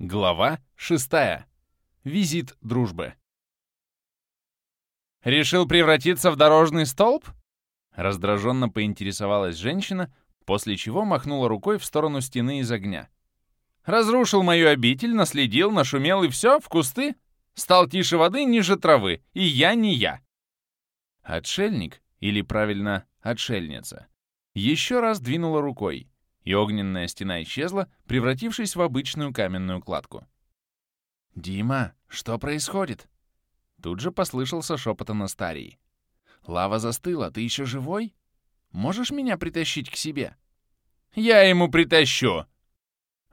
Глава 6. Визит дружбы. «Решил превратиться в дорожный столб?» Раздраженно поинтересовалась женщина, после чего махнула рукой в сторону стены из огня. «Разрушил мою обитель, наследил, нашумел и все, в кусты? Стал тише воды, ниже травы, и я не я!» Отшельник, или правильно, отшельница, еще раз двинула рукой, и огненная стена исчезла, превратившись в обычную каменную кладку. «Дима, что происходит?» Тут же послышался шепот Анастарии. «Лава застыла, ты еще живой? Можешь меня притащить к себе?» «Я ему притащу!»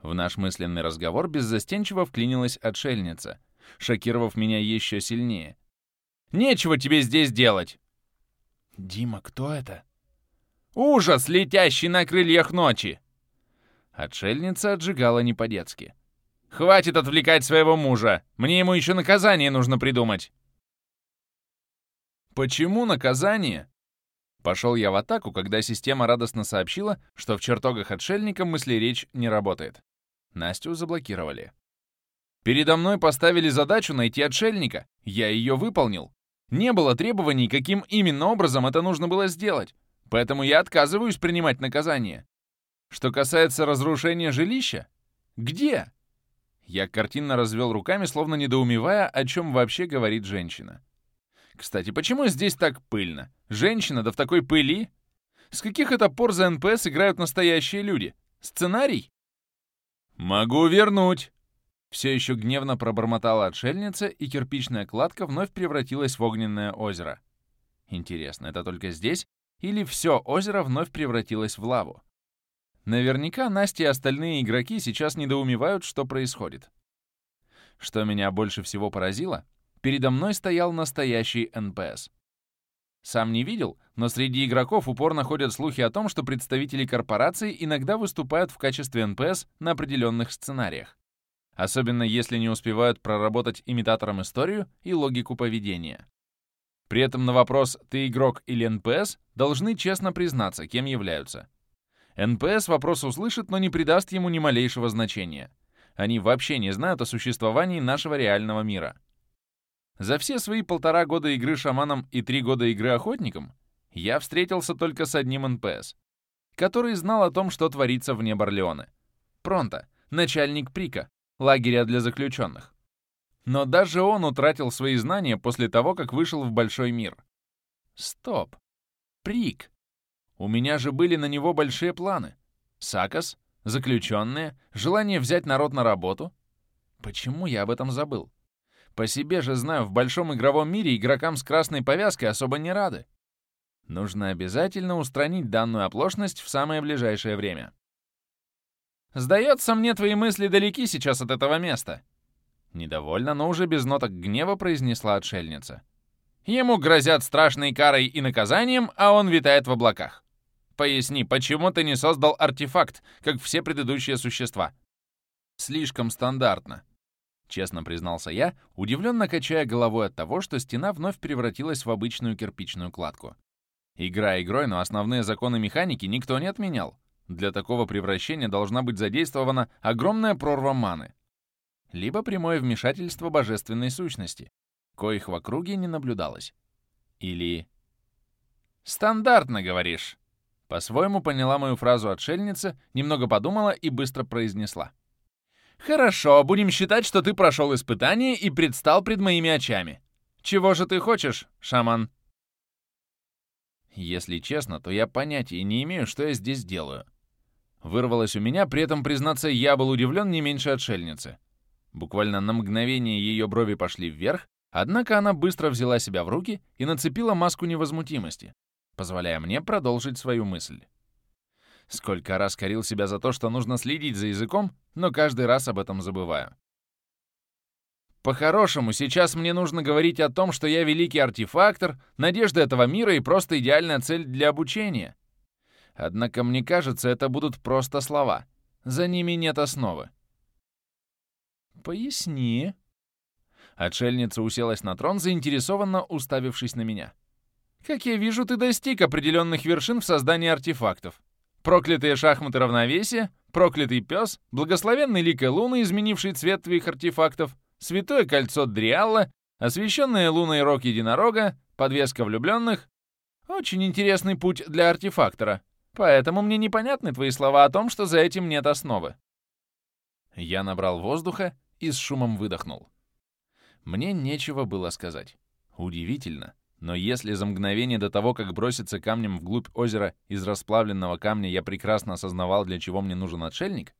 В наш мысленный разговор беззастенчиво вклинилась отшельница, шокировав меня еще сильнее. «Нечего тебе здесь делать!» «Дима, кто это?» Ужас, летящий на крыльях ночи!» Отшельница отжигала не по-детски. «Хватит отвлекать своего мужа! Мне ему еще наказание нужно придумать!» «Почему наказание?» Пошел я в атаку, когда система радостно сообщила, что в чертогах отшельника мысли-речь не работает. Настю заблокировали. Передо мной поставили задачу найти отшельника. Я ее выполнил. Не было требований, каким именно образом это нужно было сделать. Поэтому я отказываюсь принимать наказание. Что касается разрушения жилища, где? Я картинно развел руками, словно недоумевая, о чем вообще говорит женщина. Кстати, почему здесь так пыльно? Женщина, да в такой пыли? С каких это пор за НПС играют настоящие люди? Сценарий? Могу вернуть. Все еще гневно пробормотала отшельница, и кирпичная кладка вновь превратилась в огненное озеро. Интересно, это только здесь или все озеро вновь превратилось в лаву. Наверняка Настя и остальные игроки сейчас недоумевают, что происходит. Что меня больше всего поразило, передо мной стоял настоящий НПС. Сам не видел, но среди игроков упорно ходят слухи о том, что представители корпораций иногда выступают в качестве НПС на определенных сценариях. Особенно если не успевают проработать имитатором историю и логику поведения. При этом на вопрос «ты игрок или НПС» должны честно признаться, кем являются. НПС вопрос услышит, но не придаст ему ни малейшего значения. Они вообще не знают о существовании нашего реального мира. За все свои полтора года игры шаманом и три года игры охотником я встретился только с одним НПС, который знал о том, что творится вне Барлеоне. Пронто, начальник Прика, лагеря для заключенных. Но даже он утратил свои знания после того, как вышел в большой мир. Стоп. Прик. У меня же были на него большие планы. Сакос, заключенные, желание взять народ на работу. Почему я об этом забыл? По себе же знаю, в большом игровом мире игрокам с красной повязкой особо не рады. Нужно обязательно устранить данную оплошность в самое ближайшее время. «Сдается мне, твои мысли далеки сейчас от этого места», Недовольно, но уже без ноток гнева произнесла отшельница. Ему грозят страшной карой и наказанием, а он витает в облаках. Поясни, почему ты не создал артефакт, как все предыдущие существа? Слишком стандартно. Честно признался я, удивленно качая головой от того, что стена вновь превратилась в обычную кирпичную кладку. Игра игрой, но основные законы механики никто не отменял. Для такого превращения должна быть задействована огромная прорва маны либо прямое вмешательство божественной сущности, коих в округе не наблюдалось. Или... «Стандартно, говоришь?» По-своему поняла мою фразу отшельница, немного подумала и быстро произнесла. «Хорошо, будем считать, что ты прошел испытание и предстал пред моими очами. Чего же ты хочешь, шаман?» Если честно, то я понятия не имею, что я здесь делаю. Вырвалось у меня, при этом, признаться, я был удивлен не меньше отшельницы. Буквально на мгновение ее брови пошли вверх, однако она быстро взяла себя в руки и нацепила маску невозмутимости, позволяя мне продолжить свою мысль. Сколько раз корил себя за то, что нужно следить за языком, но каждый раз об этом забываю. По-хорошему, сейчас мне нужно говорить о том, что я великий артефактор, надежда этого мира и просто идеальная цель для обучения. Однако, мне кажется, это будут просто слова. За ними нет основы. «Поясни». Отшельница уселась на трон, заинтересованно уставившись на меня. «Как я вижу, ты достиг определенных вершин в создании артефактов. проклятые шахматы равновесия, проклятый пес, благословенный лик Луны, изменивший цвет твоих артефактов, святое кольцо Дриалла, освященная луной рог единорога, подвеска влюбленных. Очень интересный путь для артефактора, поэтому мне непонятны твои слова о том, что за этим нет основы. Я набрал воздуха и с шумом выдохнул. Мне нечего было сказать. Удивительно, но если за мгновение до того, как броситься камнем вглубь озера из расплавленного камня я прекрасно осознавал, для чего мне нужен отшельник,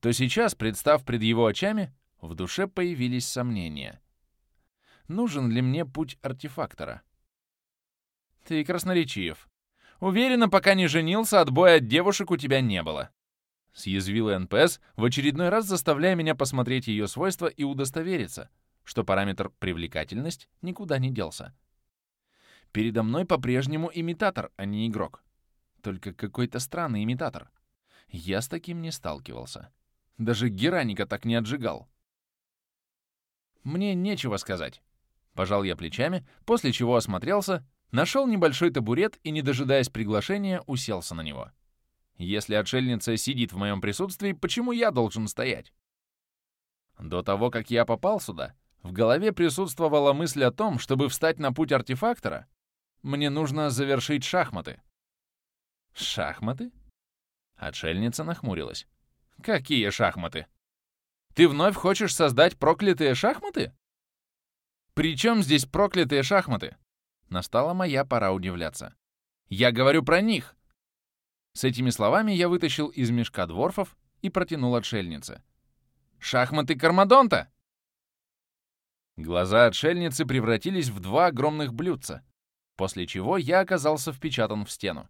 то сейчас, представ пред его очами, в душе появились сомнения. Нужен ли мне путь артефактора? Ты красноречив. Уверена, пока не женился, отбоя от девушек у тебя не было. Съязвила НПС, в очередной раз заставляя меня посмотреть ее свойства и удостовериться, что параметр «привлекательность» никуда не делся. Передо мной по-прежнему имитатор, а не игрок. Только какой-то странный имитатор. Я с таким не сталкивался. Даже Гераника так не отжигал. Мне нечего сказать. Пожал я плечами, после чего осмотрелся, нашел небольшой табурет и, не дожидаясь приглашения, уселся на него. Если отшельница сидит в моем присутствии, почему я должен стоять? До того, как я попал сюда, в голове присутствовала мысль о том, чтобы встать на путь артефактора, мне нужно завершить шахматы. Шахматы? Отшельница нахмурилась. Какие шахматы? Ты вновь хочешь создать проклятые шахматы? При чем здесь проклятые шахматы? Настала моя пора удивляться. Я говорю про них. С этими словами я вытащил из мешка дворфов и протянул отшельнице. «Шахматы Кармадонта!» Глаза отшельницы превратились в два огромных блюдца, после чего я оказался впечатан в стену.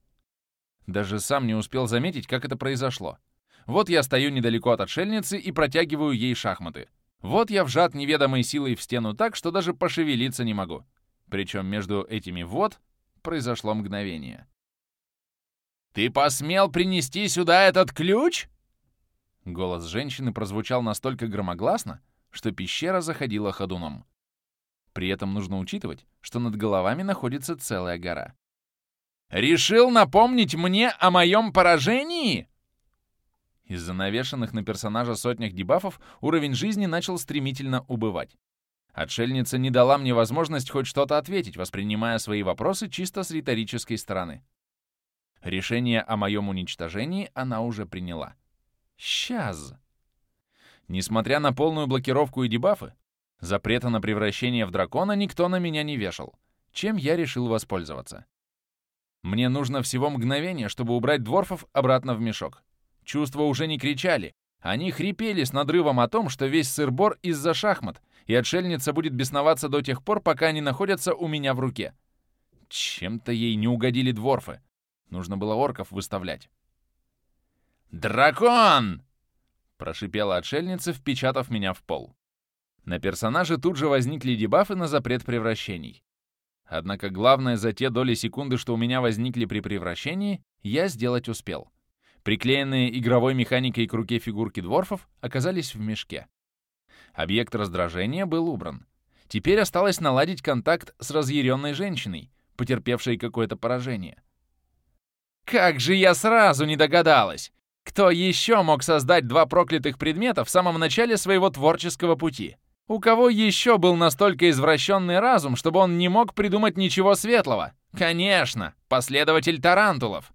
Даже сам не успел заметить, как это произошло. Вот я стою недалеко от отшельницы и протягиваю ей шахматы. Вот я вжат неведомой силой в стену так, что даже пошевелиться не могу. Причем между этими «вот» произошло мгновение. «Ты посмел принести сюда этот ключ?» Голос женщины прозвучал настолько громогласно, что пещера заходила ходуном. При этом нужно учитывать, что над головами находится целая гора. «Решил напомнить мне о моем поражении?» Из-за навешанных на персонажа сотнях дебафов уровень жизни начал стремительно убывать. Отшельница не дала мне возможность хоть что-то ответить, воспринимая свои вопросы чисто с риторической стороны. Решение о моем уничтожении она уже приняла. Сейчас. Несмотря на полную блокировку и дебафы, запрета на превращение в дракона никто на меня не вешал, чем я решил воспользоваться. Мне нужно всего мгновение, чтобы убрать дворфов обратно в мешок. Чувства уже не кричали. Они хрипели с надрывом о том, что весь сыр-бор из-за шахмат, и отшельница будет бесноваться до тех пор, пока они находятся у меня в руке. Чем-то ей не угодили дворфы. Нужно было орков выставлять. «Дракон!» — прошипела отшельница, впечатав меня в пол. На персонаже тут же возникли дебафы на запрет превращений. Однако главное за те доли секунды, что у меня возникли при превращении, я сделать успел. Приклеенные игровой механикой к руке фигурки дворфов оказались в мешке. Объект раздражения был убран. Теперь осталось наладить контакт с разъяренной женщиной, потерпевшей какое-то поражение. «Как же я сразу не догадалась! Кто еще мог создать два проклятых предмета в самом начале своего творческого пути? У кого еще был настолько извращенный разум, чтобы он не мог придумать ничего светлого? Конечно, последователь Тарантулов!»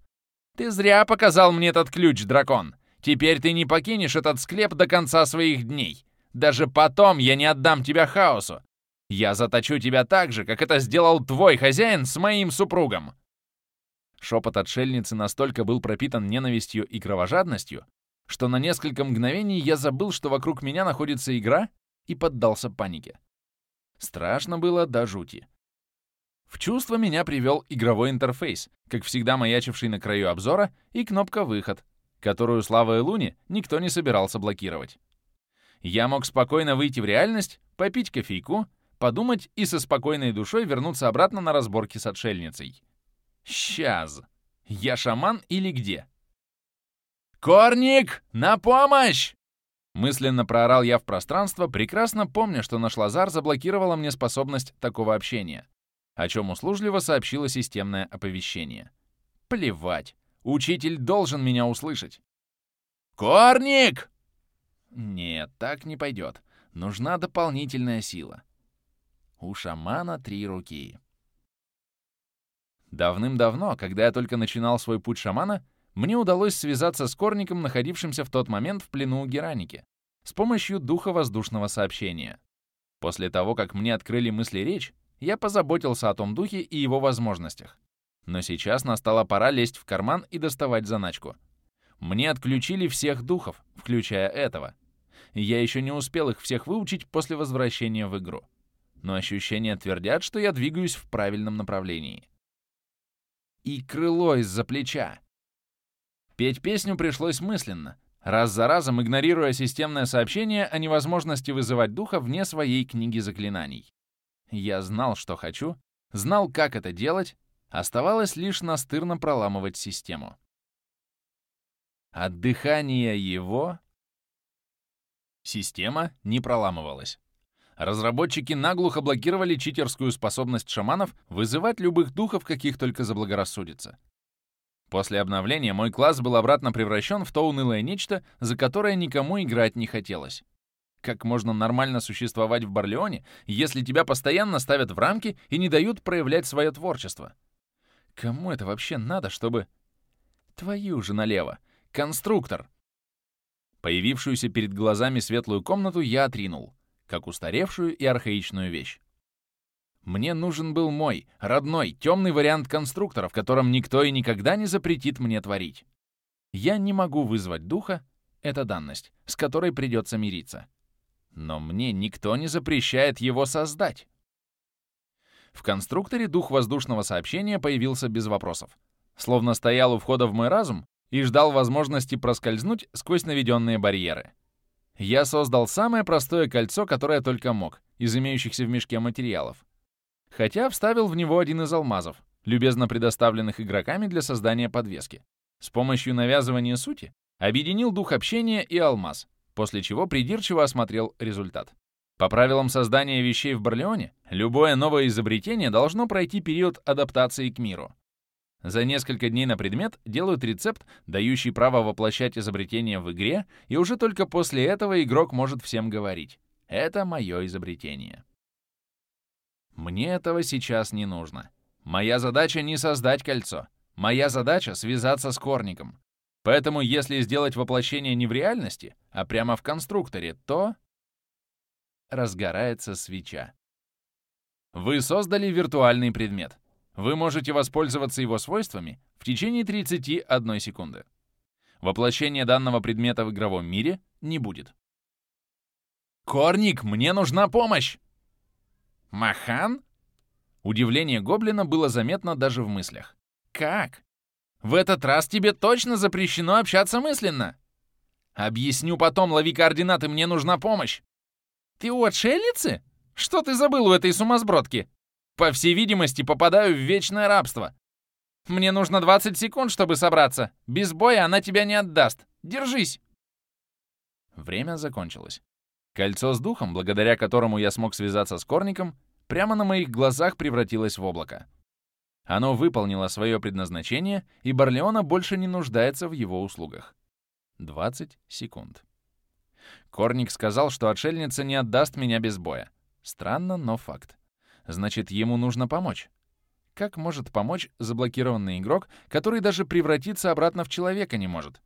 «Ты зря показал мне этот ключ, дракон. Теперь ты не покинешь этот склеп до конца своих дней. Даже потом я не отдам тебя хаосу. Я заточу тебя так же, как это сделал твой хозяин с моим супругом». Шепот отшельницы настолько был пропитан ненавистью и кровожадностью, что на несколько мгновений я забыл, что вокруг меня находится игра, и поддался панике. Страшно было до жути. В чувство меня привел игровой интерфейс, как всегда маячивший на краю обзора, и кнопка «Выход», которую, слава Луне, никто не собирался блокировать. Я мог спокойно выйти в реальность, попить кофейку, подумать и со спокойной душой вернуться обратно на разборки с отшельницей. Сейчас. Я шаман или где? «Корник, на помощь!» Мысленно проорал я в пространство, прекрасно помня, что наш Лазар заблокировала мне способность такого общения о чем услужливо сообщило системное оповещение. Плевать. Учитель должен меня услышать. «Корник!» Нет, так не пойдет. Нужна дополнительная сила. У шамана три руки. Давным-давно, когда я только начинал свой путь шамана, мне удалось связаться с Корником, находившимся в тот момент в плену у Гераники, с помощью духа воздушного сообщения. После того, как мне открыли мысли речь, я позаботился о том духе и его возможностях. Но сейчас настала пора лезть в карман и доставать заначку. Мне отключили всех духов, включая этого. Я еще не успел их всех выучить после возвращения в игру. Но ощущения твердят, что я двигаюсь в правильном направлении. И крыло из-за плеча. Петь песню пришлось мысленно, раз за разом игнорируя системное сообщение о невозможности вызывать духа вне своей книги заклинаний. Я знал, что хочу, знал, как это делать, оставалось лишь настырно проламывать систему. От дыхания его система не проламывалась. Разработчики наглухо блокировали читерскую способность шаманов вызывать любых духов, каких только заблагорассудится. После обновления мой класс был обратно превращен в то унылое нечто, за которое никому играть не хотелось. Как можно нормально существовать в Барлеоне, если тебя постоянно ставят в рамки и не дают проявлять свое творчество? Кому это вообще надо, чтобы... Твою же налево. Конструктор. Появившуюся перед глазами светлую комнату я отринул, как устаревшую и архаичную вещь. Мне нужен был мой, родной, темный вариант конструктора, в котором никто и никогда не запретит мне творить. Я не могу вызвать духа, это данность, с которой придется мириться. Но мне никто не запрещает его создать. В конструкторе дух воздушного сообщения появился без вопросов. Словно стоял у входа в мой разум и ждал возможности проскользнуть сквозь наведенные барьеры. Я создал самое простое кольцо, которое только мог, из имеющихся в мешке материалов хотя вставил в него один из алмазов, любезно предоставленных игроками для создания подвески. С помощью навязывания сути объединил дух общения и алмаз, после чего придирчиво осмотрел результат. По правилам создания вещей в Барлеоне, любое новое изобретение должно пройти период адаптации к миру. За несколько дней на предмет делают рецепт, дающий право воплощать изобретение в игре, и уже только после этого игрок может всем говорить «это мое изобретение». Мне этого сейчас не нужно. Моя задача не создать кольцо. Моя задача — связаться с корником. Поэтому если сделать воплощение не в реальности, а прямо в конструкторе, то... Разгорается свеча. Вы создали виртуальный предмет. Вы можете воспользоваться его свойствами в течение 31 секунды. Воплощение данного предмета в игровом мире не будет. «Корник, мне нужна помощь!» «Махан?» Удивление гоблина было заметно даже в мыслях. «Как? В этот раз тебе точно запрещено общаться мысленно?» «Объясню потом, лови координаты, мне нужна помощь!» «Ты у отшельницы? Что ты забыл у этой сумасбродки?» «По всей видимости, попадаю в вечное рабство. Мне нужно 20 секунд, чтобы собраться. Без боя она тебя не отдаст. Держись!» Время закончилось. Кольцо с духом, благодаря которому я смог связаться с Корником, прямо на моих глазах превратилось в облако. Оно выполнило свое предназначение, и Барлеона больше не нуждается в его услугах. 20 секунд. Корник сказал, что отшельница не отдаст меня без боя. Странно, но факт. Значит, ему нужно помочь. Как может помочь заблокированный игрок, который даже превратиться обратно в человека не может?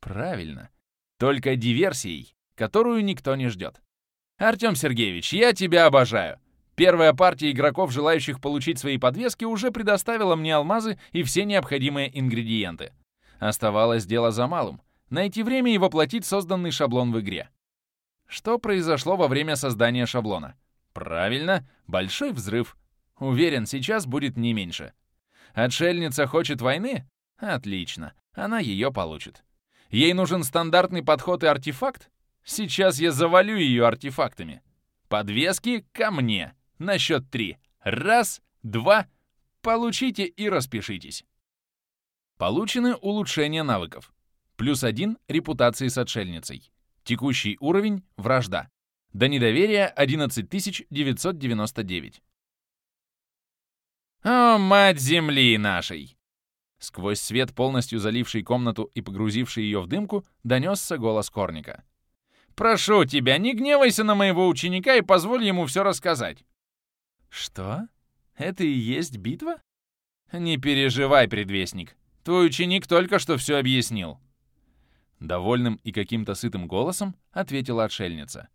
Правильно. Только диверсией которую никто не ждет. Артем Сергеевич, я тебя обожаю. Первая партия игроков, желающих получить свои подвески, уже предоставила мне алмазы и все необходимые ингредиенты. Оставалось дело за малым — найти время и воплотить созданный шаблон в игре. Что произошло во время создания шаблона? Правильно, большой взрыв. Уверен, сейчас будет не меньше. Отшельница хочет войны? Отлично, она ее получит. Ей нужен стандартный подход и артефакт? Сейчас я завалю ее артефактами. Подвески ко мне. На счет три. Раз, два. Получите и распишитесь. Получены улучшения навыков. Плюс один репутации с отшельницей. Текущий уровень — вражда. До недоверия 11999. О, мать земли нашей! Сквозь свет, полностью заливший комнату и погрузивший ее в дымку, донесся голос Корника. «Прошу тебя, не гневайся на моего ученика и позволь ему все рассказать». «Что? Это и есть битва?» «Не переживай, предвестник. Твой ученик только что все объяснил». Довольным и каким-то сытым голосом ответила отшельница.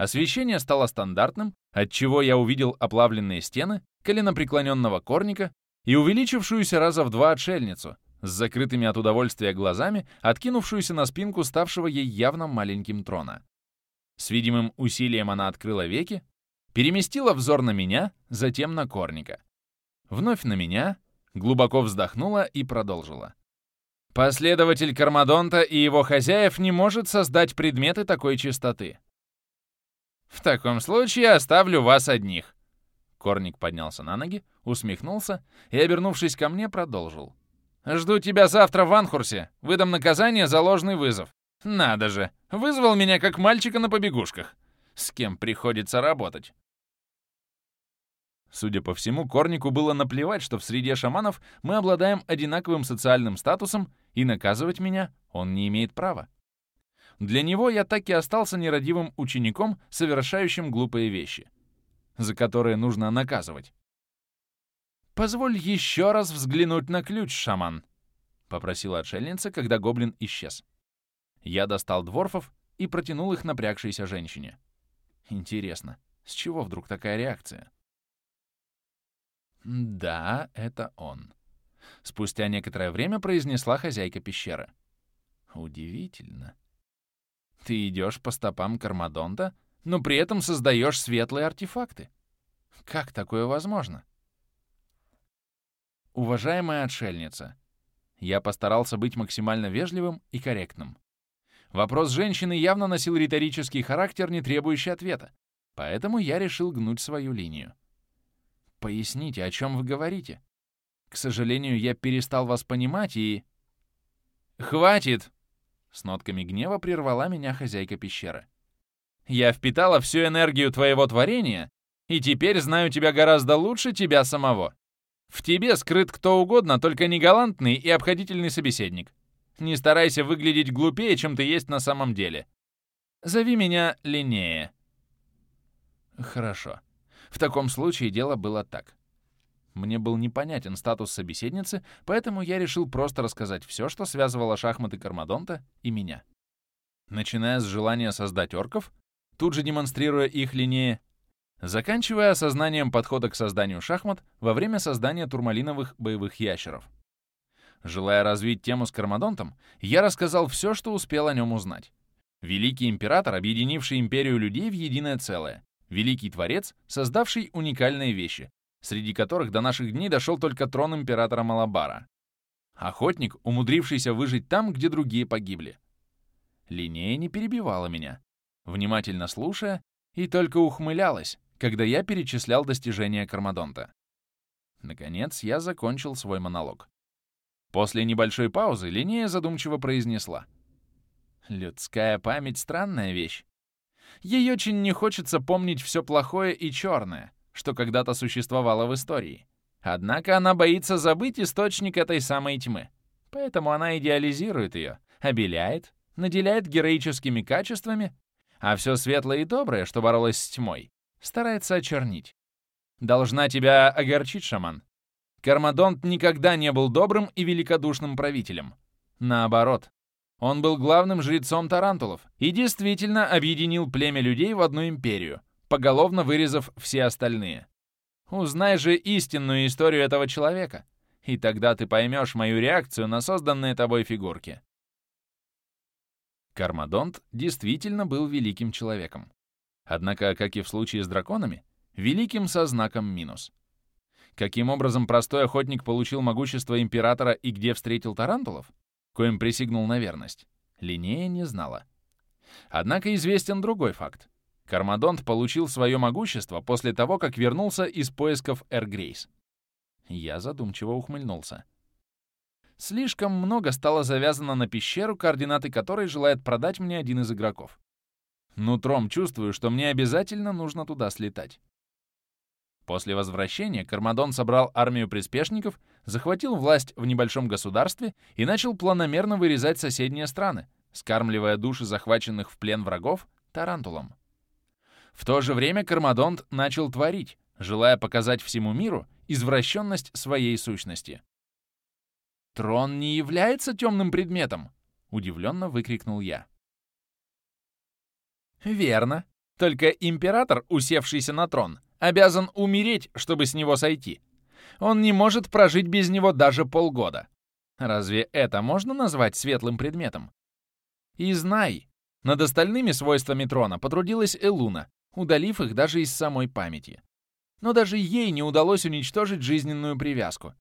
Освещение стало стандартным, отчего я увидел оплавленные стены, коленопреклоненного корника и увеличившуюся раза в два отшельницу, с закрытыми от удовольствия глазами, откинувшуюся на спинку ставшего ей явно маленьким трона. С видимым усилием она открыла веки, переместила взор на меня, затем на корника. Вновь на меня, глубоко вздохнула и продолжила. Последователь Кармадонта и его хозяев не может создать предметы такой чистоты. В таком случае оставлю вас одних. Корник поднялся на ноги, усмехнулся и, обернувшись ко мне, продолжил. «Жду тебя завтра в Анхурсе. Выдам наказание за ложный вызов. Надо же, вызвал меня как мальчика на побегушках. С кем приходится работать?» Судя по всему, Корнику было наплевать, что в среде шаманов мы обладаем одинаковым социальным статусом, и наказывать меня он не имеет права. Для него я так и остался нерадивым учеником, совершающим глупые вещи за которые нужно наказывать. «Позволь еще раз взглянуть на ключ, шаман», — попросила отшельница, когда гоблин исчез. Я достал дворфов и протянул их напрягшейся женщине. Интересно, с чего вдруг такая реакция? «Да, это он», — спустя некоторое время произнесла хозяйка пещеры. «Удивительно. Ты идешь по стопам Кармадонта, но при этом создаешь светлые артефакты. Как такое возможно? Уважаемая отшельница, я постарался быть максимально вежливым и корректным. Вопрос женщины явно носил риторический характер, не требующий ответа, поэтому я решил гнуть свою линию. Поясните, о чем вы говорите? К сожалению, я перестал вас понимать и... «Хватит!» С нотками гнева прервала меня хозяйка пещеры. Я впитала всю энергию твоего творения, и теперь знаю тебя гораздо лучше тебя самого. В тебе скрыт кто угодно, только не галантный и обходительный собеседник. Не старайся выглядеть глупее, чем ты есть на самом деле. Зови меня Линнея. Хорошо. В таком случае дело было так. Мне был непонятен статус собеседницы, поэтому я решил просто рассказать все, что связывало шахматы Кармадонта и меня. Начиная с желания создать орков, тут же демонстрируя их линии, заканчивая осознанием подхода к созданию шахмат во время создания турмалиновых боевых ящеров. Желая развить тему с Кармадонтом, я рассказал все, что успел о нем узнать. Великий император, объединивший империю людей в единое целое. Великий творец, создавший уникальные вещи, среди которых до наших дней дошел только трон императора Малабара. Охотник, умудрившийся выжить там, где другие погибли. Линея не перебивала меня внимательно слушая, и только ухмылялась, когда я перечислял достижения Кармадонта. Наконец, я закончил свой монолог. После небольшой паузы Линея задумчиво произнесла. «Людская память — странная вещь. Ей очень не хочется помнить все плохое и черное, что когда-то существовало в истории. Однако она боится забыть источник этой самой тьмы. Поэтому она идеализирует ее, обеляет, наделяет героическими качествами а все светлое и доброе, что боролось с тьмой, старается очернить. Должна тебя огорчить, шаман. Кармадонт никогда не был добрым и великодушным правителем. Наоборот, он был главным жрецом тарантулов и действительно объединил племя людей в одну империю, поголовно вырезав все остальные. Узнай же истинную историю этого человека, и тогда ты поймешь мою реакцию на созданные тобой фигурки. Кармадонт действительно был великим человеком. Однако, как и в случае с драконами, великим со знаком минус. Каким образом простой охотник получил могущество императора и где встретил тарантулов, коим присягнул на верность, Линея не знала. Однако известен другой факт. Кармадонт получил свое могущество после того, как вернулся из поисков Эргрейс. Я задумчиво ухмыльнулся. Слишком много стало завязано на пещеру, координаты которой желает продать мне один из игроков. Нутром чувствую, что мне обязательно нужно туда слетать. После возвращения Кармадон собрал армию приспешников, захватил власть в небольшом государстве и начал планомерно вырезать соседние страны, скармливая души захваченных в плен врагов тарантулом. В то же время Кармадонт начал творить, желая показать всему миру извращенность своей сущности. «Трон не является темным предметом!» — удивленно выкрикнул я. «Верно. Только император, усевшийся на трон, обязан умереть, чтобы с него сойти. Он не может прожить без него даже полгода. Разве это можно назвать светлым предметом? И знай, над остальными свойствами трона потрудилась Элуна, удалив их даже из самой памяти. Но даже ей не удалось уничтожить жизненную привязку.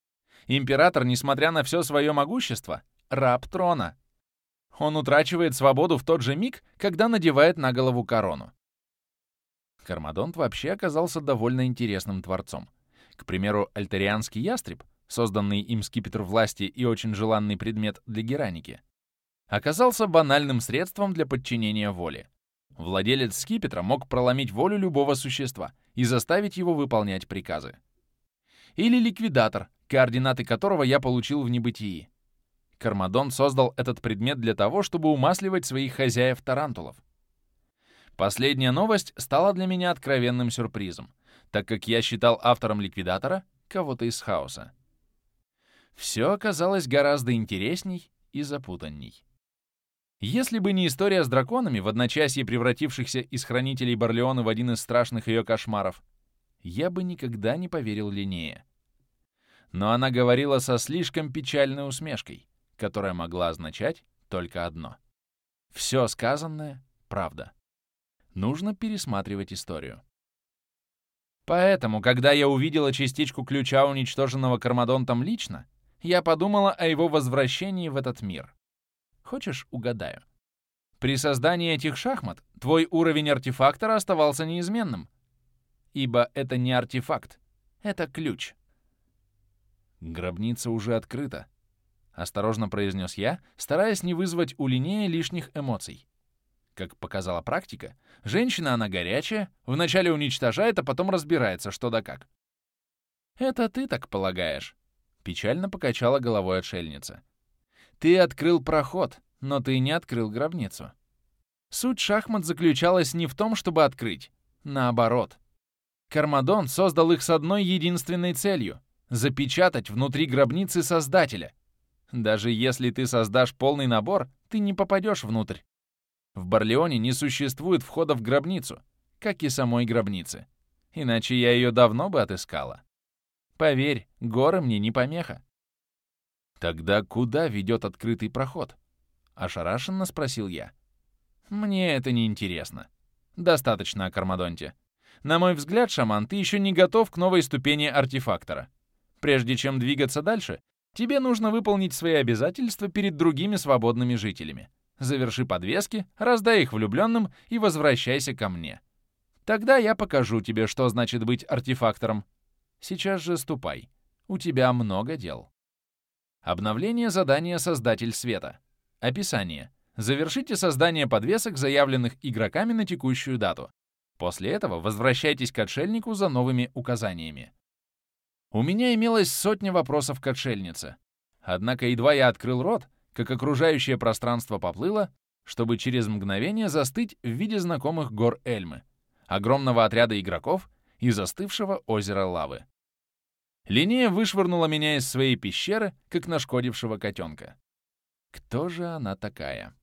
Император, несмотря на все свое могущество, раб трона. Он утрачивает свободу в тот же миг, когда надевает на голову корону. Кармадонт вообще оказался довольно интересным творцом. К примеру, альтерианский ястреб, созданный им скипетр власти и очень желанный предмет для гераники, оказался банальным средством для подчинения воли. Владелец скипетра мог проломить волю любого существа и заставить его выполнять приказы. Или ликвидатор, координаты которого я получил в небытии. Кармадон создал этот предмет для того, чтобы умасливать своих хозяев-тарантулов. Последняя новость стала для меня откровенным сюрпризом, так как я считал автором ликвидатора кого-то из хаоса. Все оказалось гораздо интересней и запутанней. Если бы не история с драконами, в одночасье превратившихся из хранителей Барлеона в один из страшных ее кошмаров, я бы никогда не поверил Линнее. Но она говорила со слишком печальной усмешкой, которая могла означать только одно. Все сказанное — правда. Нужно пересматривать историю. Поэтому, когда я увидела частичку ключа, уничтоженного Кармадонтом лично, я подумала о его возвращении в этот мир — Хочешь, угадаю? При создании этих шахмат твой уровень артефактора оставался неизменным. Ибо это не артефакт, это ключ. Гробница уже открыта, — осторожно произнес я, стараясь не вызвать у Линея лишних эмоций. Как показала практика, женщина она горячая, вначале уничтожает, а потом разбирается, что да как. «Это ты так полагаешь?» — печально покачала головой отшельница. Ты открыл проход, но ты не открыл гробницу. Суть шахмат заключалась не в том, чтобы открыть. Наоборот. Кармадон создал их с одной единственной целью — запечатать внутри гробницы Создателя. Даже если ты создашь полный набор, ты не попадешь внутрь. В Барлеоне не существует входа в гробницу, как и самой гробницы. Иначе я ее давно бы отыскала. Поверь, горы мне не помеха. «Тогда куда ведет открытый проход?» — ошарашенно спросил я. «Мне это не интересно. Достаточно о Кармадонте. На мой взгляд, шаман, ты еще не готов к новой ступени артефактора. Прежде чем двигаться дальше, тебе нужно выполнить свои обязательства перед другими свободными жителями. Заверши подвески, раздай их влюбленным и возвращайся ко мне. Тогда я покажу тебе, что значит быть артефактором. Сейчас же ступай. У тебя много дел». Обновление задания «Создатель света». Описание. Завершите создание подвесок, заявленных игроками на текущую дату. После этого возвращайтесь к отшельнику за новыми указаниями. У меня имелось сотня вопросов к отшельнице. Однако едва я открыл рот, как окружающее пространство поплыло, чтобы через мгновение застыть в виде знакомых гор Эльмы, огромного отряда игроков и застывшего озера лавы. Линея вышвырнула меня из своей пещеры, как нашкодившего котенка. Кто же она такая?